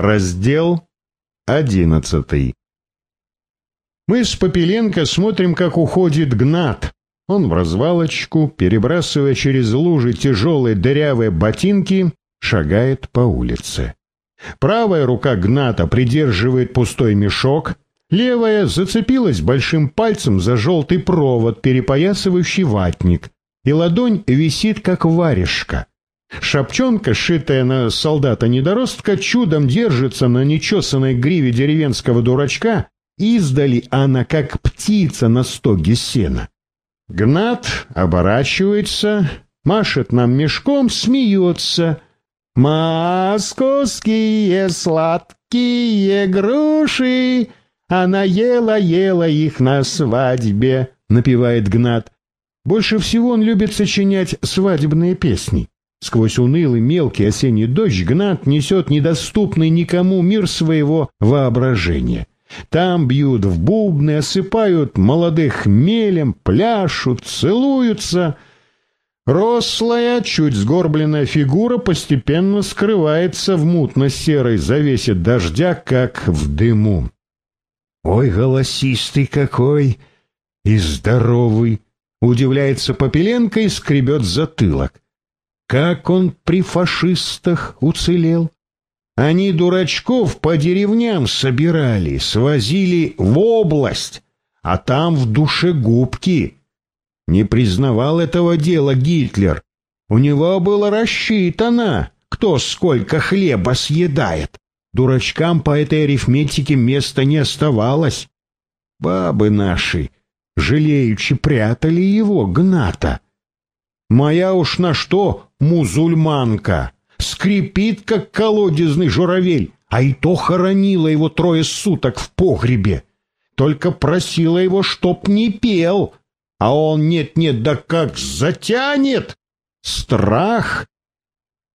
Раздел одиннадцатый. Мы с Попеленко смотрим, как уходит Гнат. Он в развалочку, перебрасывая через лужи тяжелые дырявые ботинки, шагает по улице. Правая рука Гната придерживает пустой мешок, левая зацепилась большим пальцем за желтый провод, перепоясывающий ватник, и ладонь висит, как варежка. Шапчонка, сшитая на солдата-недоростка, чудом держится на нечесанной гриве деревенского дурачка, издали она, как птица на стоге сена. Гнат оборачивается, машет нам мешком, смеется. «Московские сладкие груши!» Она ела-ела их на свадьбе, напевает Гнат. Больше всего он любит сочинять свадебные песни. Сквозь унылый мелкий осенний дождь Гнат несет недоступный никому мир своего воображения. Там бьют в бубны, осыпают молодых мелем, пляшут, целуются. Рослая, чуть сгорбленная фигура постепенно скрывается в мутно-серой завесе дождя, как в дыму. «Ой, голосистый какой! И здоровый!» — удивляется Попеленко и скребет затылок. Как он при фашистах уцелел? Они дурачков по деревням собирали, свозили в область, а там в душегубки. Не признавал этого дела Гитлер. У него было рассчитано, кто сколько хлеба съедает. Дурачкам по этой арифметике места не оставалось. Бабы наши, жалеючи, прятали его, гната. Моя уж на что музульманка, скрипит, как колодезный журавель, а и то хоронила его трое суток в погребе. Только просила его, чтоб не пел, а он нет-нет, да как затянет! Страх!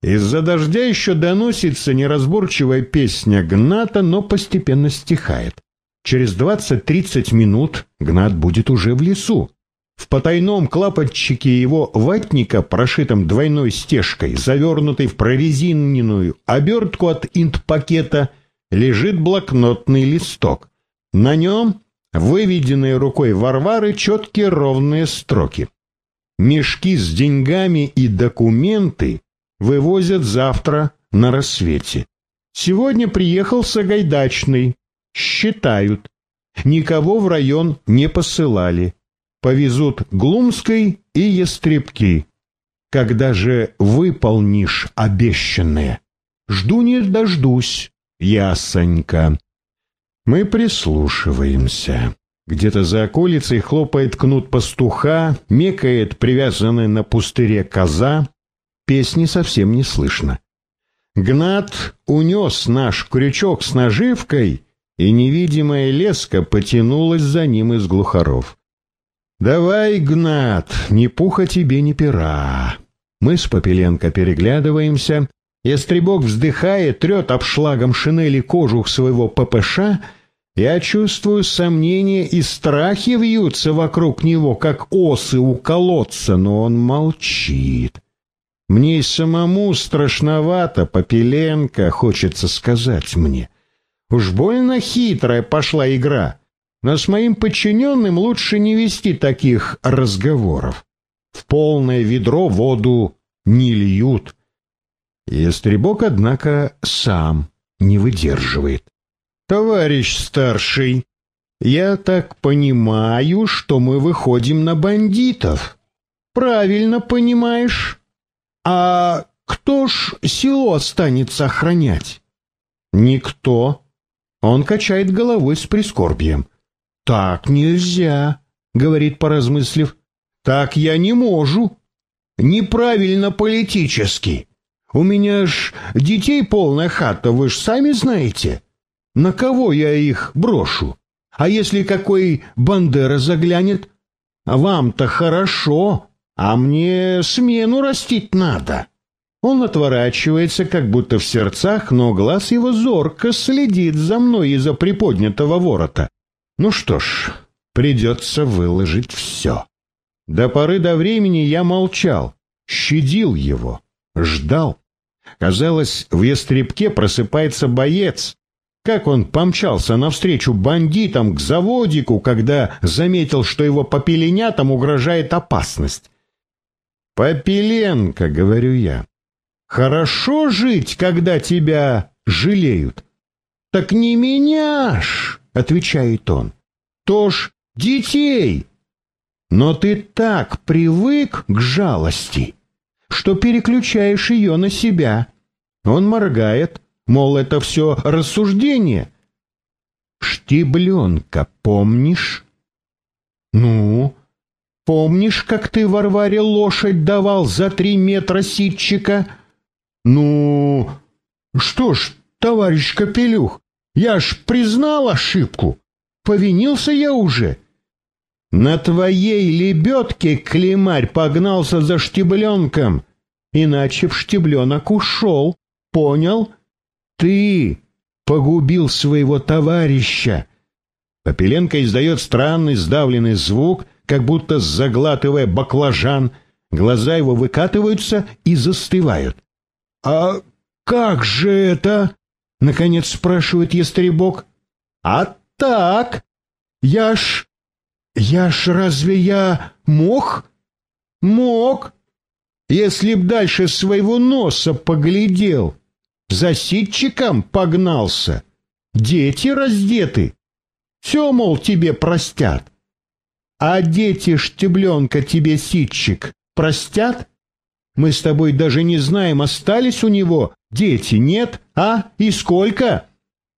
Из-за дождя еще доносится неразборчивая песня Гната, но постепенно стихает. Через двадцать-тридцать минут Гнат будет уже в лесу. В потайном клапотчике его ватника, прошитом двойной стежкой, завернутой в прорезиненную обертку от инт-пакета, лежит блокнотный листок. На нем выведенные рукой Варвары четкие ровные строки. Мешки с деньгами и документы вывозят завтра на рассвете. Сегодня приехал Сагайдачный. Считают. Никого в район не посылали повезут Глумской и Ястребки. Когда же выполнишь обещанное? Жду не дождусь, ясонька. Мы прислушиваемся. Где-то за околицей хлопает кнут пастуха, мекает привязанная на пустыре коза. Песни совсем не слышно. Гнат унес наш крючок с наживкой, и невидимая леска потянулась за ним из глухаров. «Давай, Гнат, ни пуха тебе, ни пера». Мы с Попеленко переглядываемся. Ястребок вздыхает, трет обшлагом шинели кожух своего ППШ. Я чувствую сомнения и страхи вьются вокруг него, как осы у колодца, но он молчит. Мне самому страшновато, Попеленко, хочется сказать мне. Уж больно хитрая пошла игра. Но с моим подчиненным лучше не вести таких разговоров. В полное ведро воду не льют. Ястребок, однако, сам не выдерживает. «Товарищ старший, я так понимаю, что мы выходим на бандитов. Правильно понимаешь? А кто ж село останется охранять?» «Никто». Он качает головой с прискорбием. «Так нельзя», — говорит, поразмыслив. «Так я не могу. Неправильно политически. У меня ж детей полная хата, вы ж сами знаете. На кого я их брошу? А если какой Бандера заглянет? Вам-то хорошо, а мне смену растить надо». Он отворачивается, как будто в сердцах, но глаз его зорко следит за мной из-за приподнятого ворота. Ну что ж, придется выложить все. До поры до времени я молчал, щадил его, ждал. Казалось, в ястребке просыпается боец. Как он помчался навстречу бандитам к заводику, когда заметил, что его попеленятам угрожает опасность. «Попеленко», — говорю я, — «хорошо жить, когда тебя жалеют». «Так не меня ж», — отвечает он, — «то ж детей». Но ты так привык к жалости, что переключаешь ее на себя. Он моргает, мол, это все рассуждение. Штибленка помнишь? Ну, помнишь, как ты Варваре лошадь давал за три метра ситчика? Ну, что ж, товарищ Капелюх, я ж признал ошибку. Повинился я уже. На твоей лебедке клемарь погнался за штибленком, иначе в штибленок ушел. Понял? Ты погубил своего товарища. Попеленко издает странный сдавленный звук, как будто заглатывая баклажан. Глаза его выкатываются и застывают. — А как же это? — наконец спрашивает ястребок. — А так, я ж... Я ж разве я мог? Мог, если б дальше своего носа поглядел. За ситчиком погнался. Дети раздеты. Все, мол, тебе простят. А дети штебленка тебе ситчик простят? Мы с тобой даже не знаем, остались у него дети, нет, а? И сколько?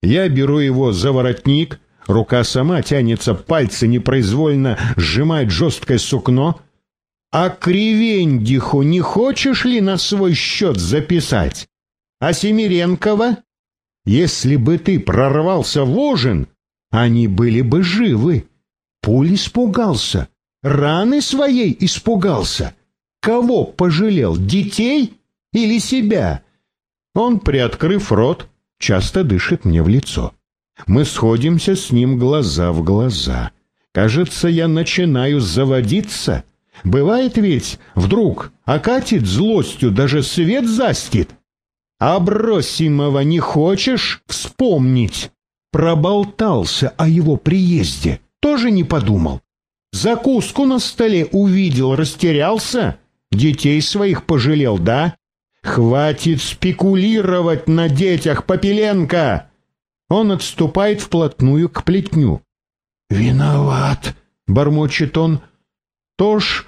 Я беру его за воротник, рука сама тянется, пальцы непроизвольно сжимают жесткое сукно. А кривендиху не хочешь ли на свой счет записать? А Семиренкова? Если бы ты прорвался в ожин, они были бы живы. Пуль испугался, раны своей испугался. Кого пожалел, детей или себя? Он, приоткрыв рот, часто дышит мне в лицо. Мы сходимся с ним глаза в глаза. Кажется, я начинаю заводиться. Бывает ведь, вдруг окатит злостью, даже свет застит. Абросимова не хочешь вспомнить? Проболтался о его приезде, тоже не подумал. Закуску на столе увидел, растерялся, детей своих пожалел, да? Хватит спекулировать на детях, Попеленко! Он отступает вплотную к плетню. «Виноват!» — бормочет он. «То ж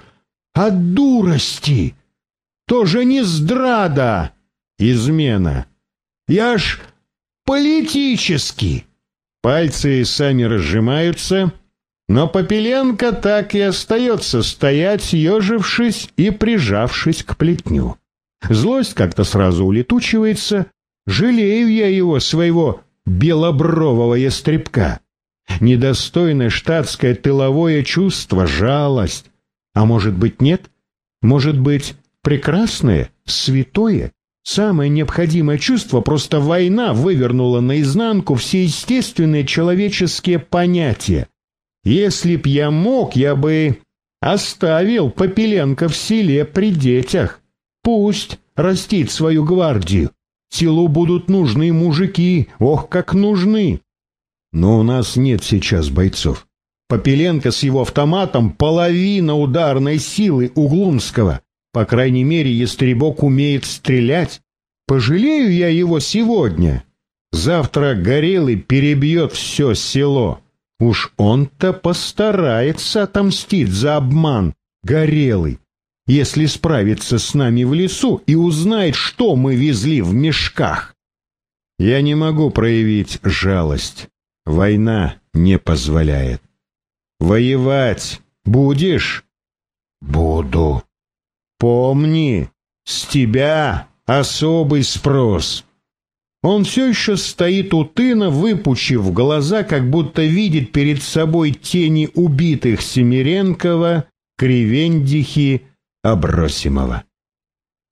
от дурости! Тоже не здрада!» «Измена! Я ж политически!» Пальцы сами разжимаются, но Попеленко так и остается стоять, съежившись и прижавшись к плетню. Злость как-то сразу улетучивается. Жалею я его, своего белобрового ястребка. Недостойное штатское тыловое чувство, жалость. А может быть, нет? Может быть, прекрасное, святое? Самое необходимое чувство, просто война вывернула наизнанку все естественные человеческие понятия. Если б я мог, я бы оставил Попеленко в селе при детях. Пусть растит свою гвардию. Селу будут нужны мужики, ох, как нужны. Но у нас нет сейчас бойцов. Попеленко с его автоматом половина ударной силы Углумского. По крайней мере, Ястребок умеет стрелять. Пожалею я его сегодня. Завтра Горелый перебьет все село. Уж он-то постарается отомстить за обман. Горелый если справится с нами в лесу и узнает, что мы везли в мешках. Я не могу проявить жалость. Война не позволяет. Воевать будешь? Буду. Помни, с тебя особый спрос. Он все еще стоит у тына, выпучив глаза, как будто видит перед собой тени убитых Семиренкова, Кривендихи Абросимова.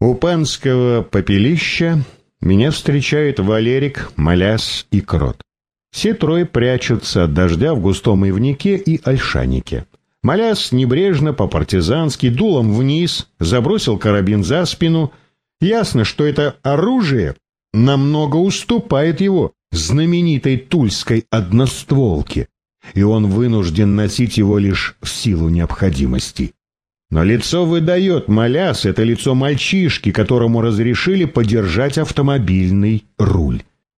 У панского попелища меня встречают Валерик, Маляс и Крот. Все трое прячутся от дождя в густом ивнике и ольшанике. Маляс небрежно, по-партизански, дулом вниз, забросил карабин за спину. Ясно, что это оружие намного уступает его знаменитой тульской одностволке, и он вынужден носить его лишь в силу необходимости. Но лицо выдает маляс, это лицо мальчишки, которому разрешили подержать автомобильный руль.